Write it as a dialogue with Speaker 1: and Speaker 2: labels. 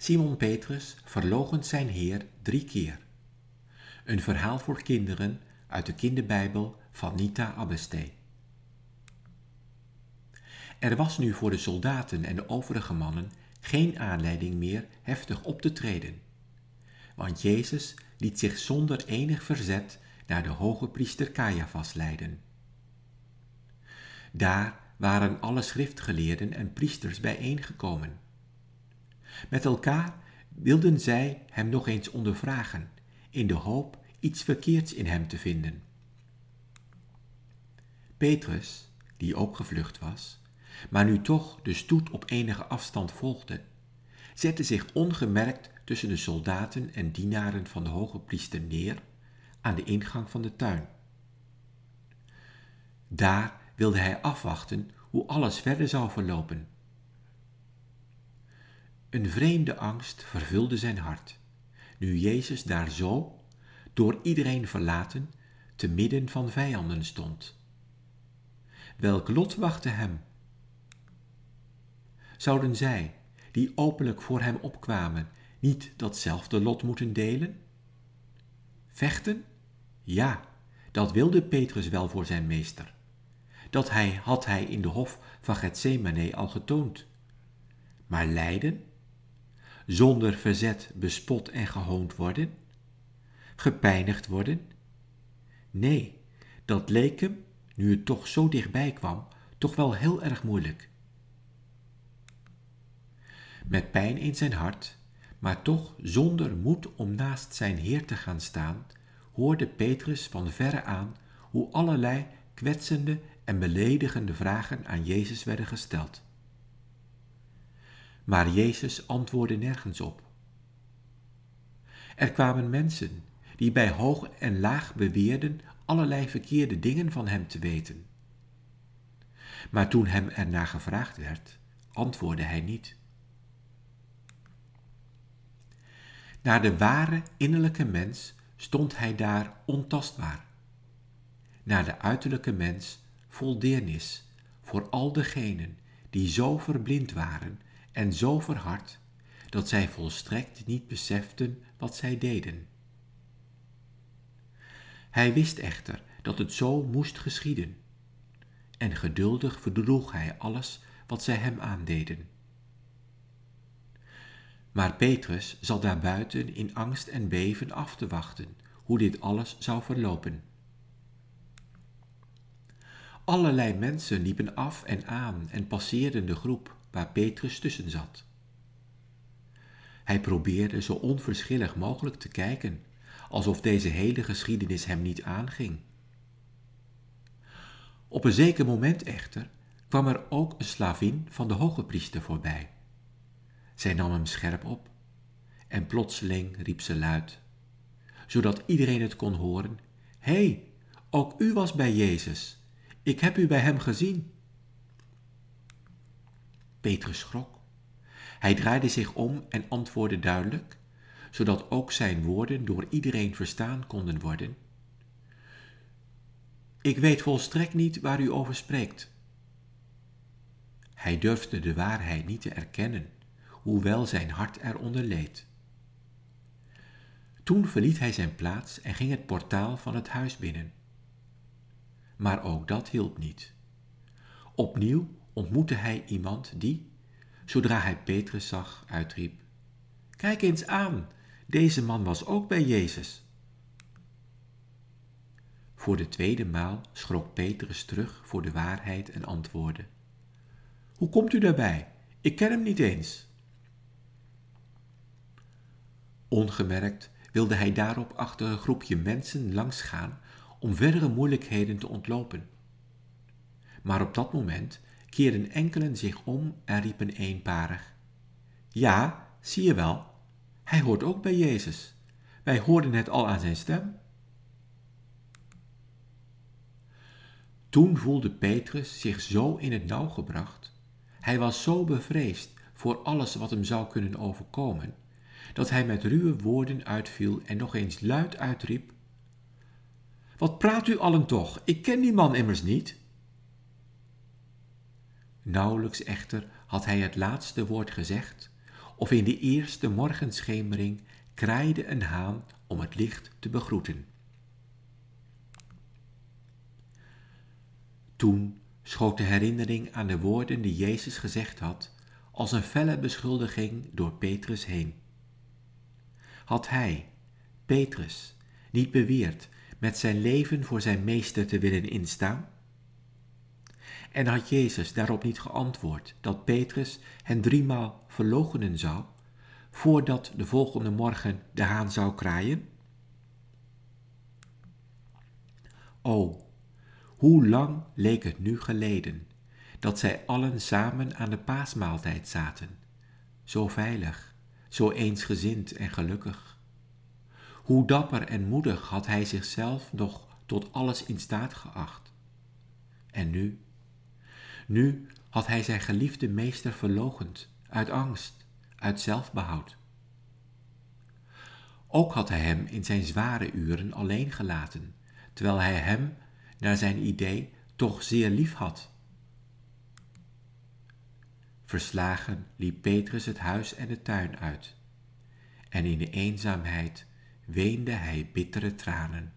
Speaker 1: Simon Petrus verloochent zijn Heer drie keer. Een verhaal voor kinderen uit de kinderbijbel van Nita Abbestee. Er was nu voor de soldaten en de overige mannen geen aanleiding meer heftig op te treden, want Jezus liet zich zonder enig verzet naar de hoge priester Caiaphas leiden. Daar waren alle schriftgeleerden en priesters bijeengekomen. Met elkaar wilden zij hem nog eens ondervragen, in de hoop iets verkeerds in hem te vinden. Petrus, die ook gevlucht was, maar nu toch de stoet op enige afstand volgde, zette zich ongemerkt tussen de soldaten en dienaren van de hoge priester neer aan de ingang van de tuin. Daar wilde hij afwachten hoe alles verder zou verlopen. Een vreemde angst vervulde zijn hart, nu Jezus daar zo, door iedereen verlaten, te midden van vijanden stond. Welk lot wachtte hem? Zouden zij, die openlijk voor hem opkwamen, niet datzelfde lot moeten delen? Vechten? Ja, dat wilde Petrus wel voor zijn meester. Dat hij, had hij in de hof van Gethsemane al getoond. Maar lijden? Zonder verzet bespot en gehoond worden? Gepijnigd worden? Nee, dat leek hem, nu het toch zo dichtbij kwam, toch wel heel erg moeilijk. Met pijn in zijn hart, maar toch zonder moed om naast zijn Heer te gaan staan, hoorde Petrus van verre aan hoe allerlei kwetsende en beledigende vragen aan Jezus werden gesteld. Maar Jezus antwoordde nergens op. Er kwamen mensen die bij hoog en laag beweerden allerlei verkeerde dingen van hem te weten. Maar toen hem ernaar gevraagd werd, antwoordde hij niet. Naar de ware innerlijke mens stond hij daar ontastbaar. Naar de uiterlijke mens vol deernis voor al degenen die zo verblind waren en zo verhard dat zij volstrekt niet beseften wat zij deden. Hij wist echter dat het zo moest geschieden, en geduldig verdroeg hij alles wat zij hem aandeden. Maar Petrus zat daar buiten in angst en beven af te wachten hoe dit alles zou verlopen. Allerlei mensen liepen af en aan en passeerden de groep waar Petrus tussen zat. Hij probeerde zo onverschillig mogelijk te kijken, alsof deze hele geschiedenis hem niet aanging. Op een zeker moment echter kwam er ook een slavin van de hoge priester voorbij. Zij nam hem scherp op en plotseling riep ze luid, zodat iedereen het kon horen: Hé, hey, ook u was bij Jezus. Ik heb u bij hem gezien. Petrus schrok. Hij draaide zich om en antwoordde duidelijk, zodat ook zijn woorden door iedereen verstaan konden worden. Ik weet volstrekt niet waar u over spreekt. Hij durfde de waarheid niet te erkennen hoewel zijn hart eronder leed. Toen verliet hij zijn plaats en ging het portaal van het huis binnen. Maar ook dat hielp niet. Opnieuw ontmoette hij iemand die, zodra hij Petrus zag, uitriep: Kijk eens aan, deze man was ook bij Jezus. Voor de tweede maal schrok Petrus terug voor de waarheid en antwoordde: Hoe komt u daarbij? Ik ken hem niet eens. Ongemerkt wilde hij daarop achter een groepje mensen langsgaan om verdere moeilijkheden te ontlopen. Maar op dat moment keerden enkelen zich om en riepen eenparig: Ja, zie je wel, hij hoort ook bij Jezus. Wij hoorden het al aan zijn stem. Toen voelde Petrus zich zo in het nauw gebracht. Hij was zo bevreesd voor alles wat hem zou kunnen overkomen dat hij met ruwe woorden uitviel en nog eens luid uitriep: Wat praat u allen toch? Ik ken die man immers niet. Nauwelijks echter had hij het laatste woord gezegd, of in de eerste morgenschemering kraaide een haan om het licht te begroeten. Toen schoot de herinnering aan de woorden die Jezus gezegd had als een felle beschuldiging door Petrus heen. Had hij, Petrus, niet beweerd met zijn leven voor zijn meester te willen instaan? En had Jezus daarop niet geantwoord dat Petrus hen driemaal verloochenen zou, voordat de volgende morgen de haan zou kraaien? O, hoe lang leek het nu geleden dat zij allen samen aan de paasmaaltijd zaten, zo veilig, zo eensgezind en gelukkig. Hoe dapper en moedig had hij zichzelf nog tot alles in staat geacht. En nu, nu had hij zijn geliefde meester verlogend, uit angst, uit zelfbehoud. Ook had hij hem in zijn zware uren alleen gelaten, terwijl hij hem, naar zijn idee, toch zeer lief had. Verslagen liep Petrus het huis en de tuin uit, en in de eenzaamheid weende hij bittere tranen.